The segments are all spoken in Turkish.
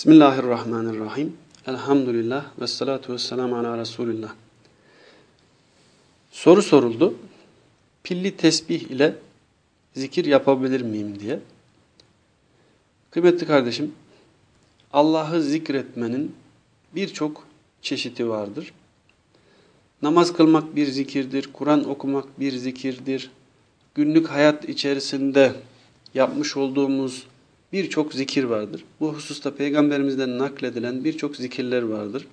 Bismillahirrahmanirrahim. Elhamdülillah ve salatu ve selamu ala Resulillah. Soru soruldu. Pilli tesbih ile zikir yapabilir miyim diye. Kıymetli kardeşim, Allah'ı zikretmenin birçok çeşidi vardır. Namaz kılmak bir zikirdir, Kur'an okumak bir zikirdir. Günlük hayat içerisinde yapmış olduğumuz birçok zikir vardır. Bu hususta peygamberimizden nakledilen birçok zikirler vardır.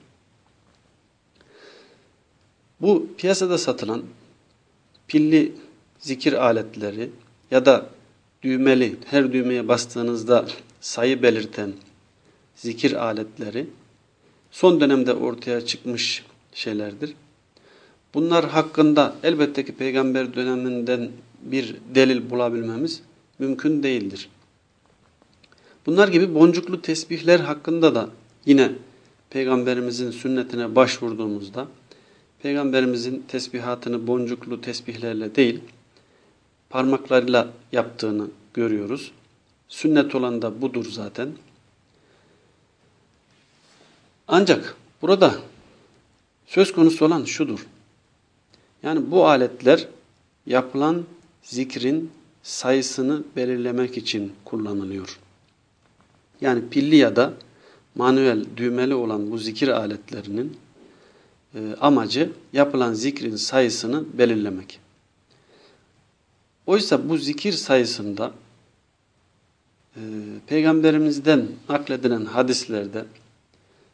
Bu piyasada satılan pilli zikir aletleri ya da düğmeli her düğmeye bastığınızda sayı belirten zikir aletleri son dönemde ortaya çıkmış şeylerdir. Bunlar hakkında elbette ki peygamber döneminden bir delil bulabilmemiz mümkün değildir. Bunlar gibi boncuklu tesbihler hakkında da yine Peygamberimizin sünnetine başvurduğumuzda Peygamberimizin tesbihatını boncuklu tesbihlerle değil parmaklarıyla yaptığını görüyoruz. Sünnet olan da budur zaten. Ancak burada söz konusu olan şudur. Yani bu aletler yapılan zikrin sayısını belirlemek için kullanılıyor. Yani pilli ya da manuel düğmeli olan bu zikir aletlerinin e, amacı yapılan zikrin sayısını belirlemek. Oysa bu zikir sayısında e, Peygamberimizden nakledilen hadislerde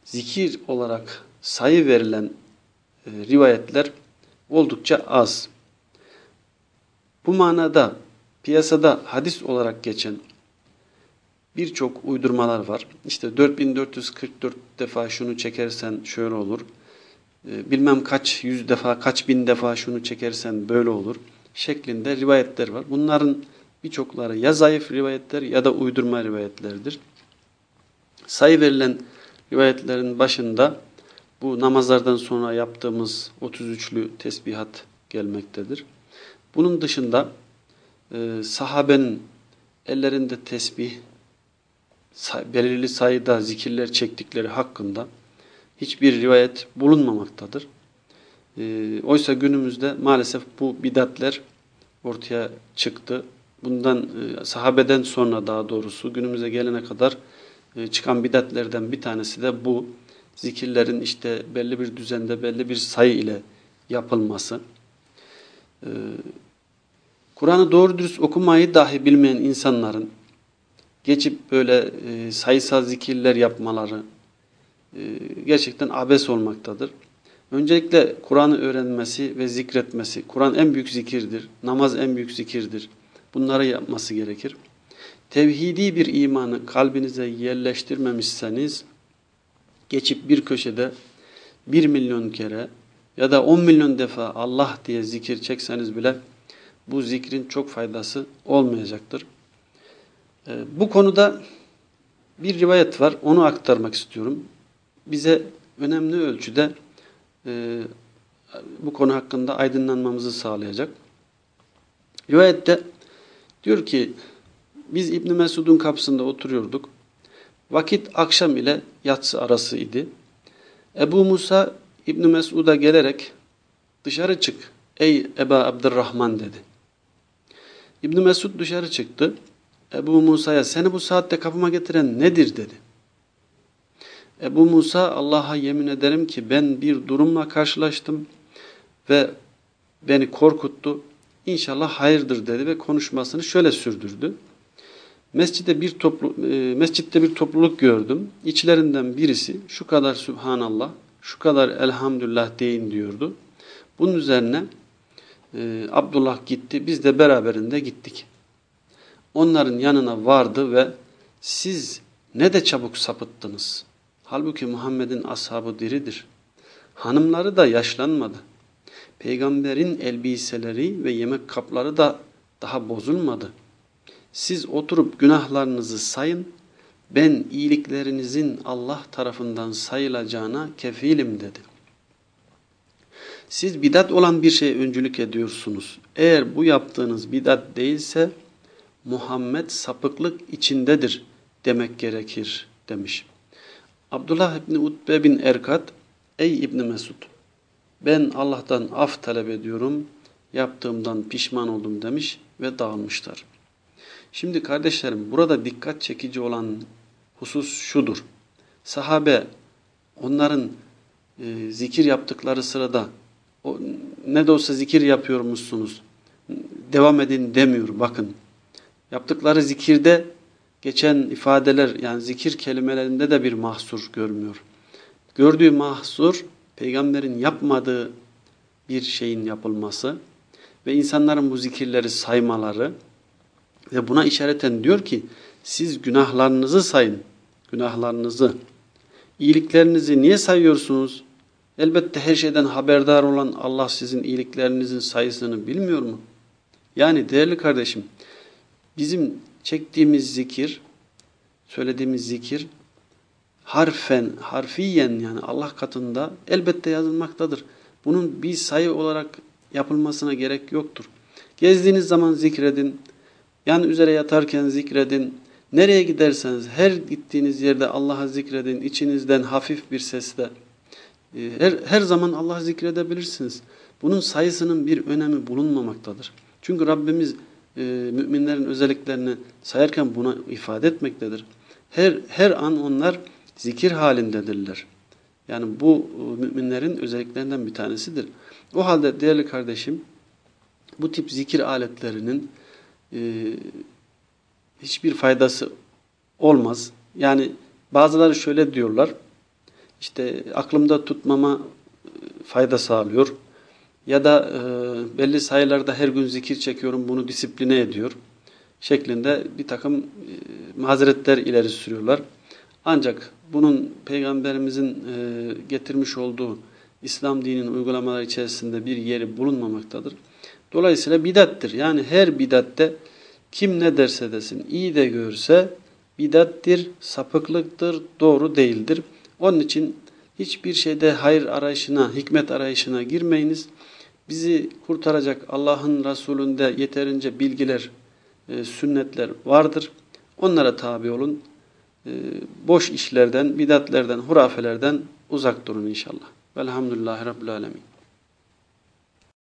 zikir olarak sayı verilen e, rivayetler oldukça az. Bu manada piyasada hadis olarak geçen birçok uydurmalar var. İşte 4444 defa şunu çekersen şöyle olur. Ee, bilmem kaç yüz defa, kaç bin defa şunu çekersen böyle olur. Şeklinde rivayetler var. Bunların birçokları ya zayıf rivayetler ya da uydurma rivayetlerdir. Sayı verilen rivayetlerin başında bu namazlardan sonra yaptığımız 33'lü tesbihat gelmektedir. Bunun dışında e, sahabenin ellerinde tesbih, belirli sayıda zikirler çektikleri hakkında hiçbir rivayet bulunmamaktadır. E, oysa günümüzde maalesef bu bidatler ortaya çıktı. Bundan e, sahabeden sonra daha doğrusu günümüze gelene kadar e, çıkan bidatlerden bir tanesi de bu. Zikirlerin işte belli bir düzende belli bir sayı ile yapılması. E, Kur'an'ı doğru dürüst okumayı dahi bilmeyen insanların geçip böyle e, sayısal zikirler yapmaları e, gerçekten abes olmaktadır. Öncelikle Kur'an'ı öğrenmesi ve zikretmesi. Kur'an en büyük zikirdir. Namaz en büyük zikirdir. Bunları yapması gerekir. Tevhidi bir imanı kalbinize yerleştirmemişseniz geçip bir köşede bir milyon kere ya da on milyon defa Allah diye zikir çekseniz bile bu zikrin çok faydası olmayacaktır. Ee, bu konuda bir rivayet var. Onu aktarmak istiyorum. Bize önemli ölçüde e, bu konu hakkında aydınlanmamızı sağlayacak. Rivayette diyor ki biz İbn Mesud'un kapısında oturuyorduk. Vakit akşam ile yatsı arası idi. Ebu Musa İbn Mesud'a gelerek dışarı çık ey Eba Abdurrahman dedi. İbn Mesud dışarı çıktı. Ebu Musa'ya seni bu saatte kapıma getiren nedir dedi. Ebu Musa Allah'a yemin ederim ki ben bir durumla karşılaştım ve beni korkuttu. İnşallah hayırdır dedi ve konuşmasını şöyle sürdürdü. Mescide bir toplu, e, mescitte bir topluluk gördüm. İçlerinden birisi şu kadar Sübhanallah, şu kadar Elhamdülillah deyin diyordu. Bunun üzerine e, Abdullah gitti, biz de beraberinde gittik onların yanına vardı ve siz ne de çabuk sapıttınız. Halbuki Muhammed'in ashabı diridir. Hanımları da yaşlanmadı. Peygamberin elbiseleri ve yemek kapları da daha bozulmadı. Siz oturup günahlarınızı sayın, ben iyiliklerinizin Allah tarafından sayılacağına kefilim dedi. Siz bidat olan bir şey öncülük ediyorsunuz. Eğer bu yaptığınız bidat değilse Muhammed sapıklık içindedir demek gerekir demiş. Abdullah İbni Utbe bin Erkat, ey İbni Mesud, ben Allah'tan af talep ediyorum, yaptığımdan pişman oldum demiş ve dağılmışlar. Şimdi kardeşlerim burada dikkat çekici olan husus şudur. Sahabe onların e, zikir yaptıkları sırada o, ne de olsa zikir yapıyormuşsunuz. Devam edin demiyor bakın. Yaptıkları zikirde geçen ifadeler yani zikir kelimelerinde de bir mahsur görmüyor. Gördüğü mahsur peygamberin yapmadığı bir şeyin yapılması ve insanların bu zikirleri saymaları ve buna işareten diyor ki siz günahlarınızı sayın. Günahlarınızı. İyiliklerinizi niye sayıyorsunuz? Elbette her şeyden haberdar olan Allah sizin iyiliklerinizin sayısını bilmiyor mu? Yani değerli kardeşim bizim çektiğimiz zikir, söylediğimiz zikir harfen, harfiyen yani Allah katında elbette yazılmaktadır. Bunun bir sayı olarak yapılmasına gerek yoktur. Gezdiğiniz zaman zikredin, yan üzere yatarken zikredin, nereye giderseniz her gittiğiniz yerde Allah'a zikredin, içinizden hafif bir sesle. Ee, her, her zaman Allah'ı zikredebilirsiniz. Bunun sayısının bir önemi bulunmamaktadır. Çünkü Rabbimiz e, müminlerin özelliklerini sayarken buna ifade etmektedir. Her, her an onlar zikir halindedirler. Yani bu e, müminlerin özelliklerinden bir tanesidir. O halde değerli kardeşim bu tip zikir aletlerinin e, hiçbir faydası olmaz. Yani bazıları şöyle diyorlar. İşte aklımda tutmama e, fayda sağlıyor. Ya da e, belli sayılarda her gün zikir çekiyorum bunu disipline ediyor. Şeklinde bir takım e, mazeretler ileri sürüyorlar. Ancak bunun Peygamberimizin e, getirmiş olduğu İslam dininin uygulamaları içerisinde bir yeri bulunmamaktadır. Dolayısıyla bidattir. Yani her bidatte kim ne derse desin iyi de görse bidattir, sapıklıktır, doğru değildir. Onun için hiçbir şeyde hayır arayışına, hikmet arayışına girmeyiniz. Bizi kurtaracak Allah'ın Resulü'nde yeterince bilgiler, e, sünnetler vardır. Onlara tabi olun. E, boş işlerden, bidatlerden, hurafelerden uzak durun inşallah. Velhamdülillahi Rabbil Alemin.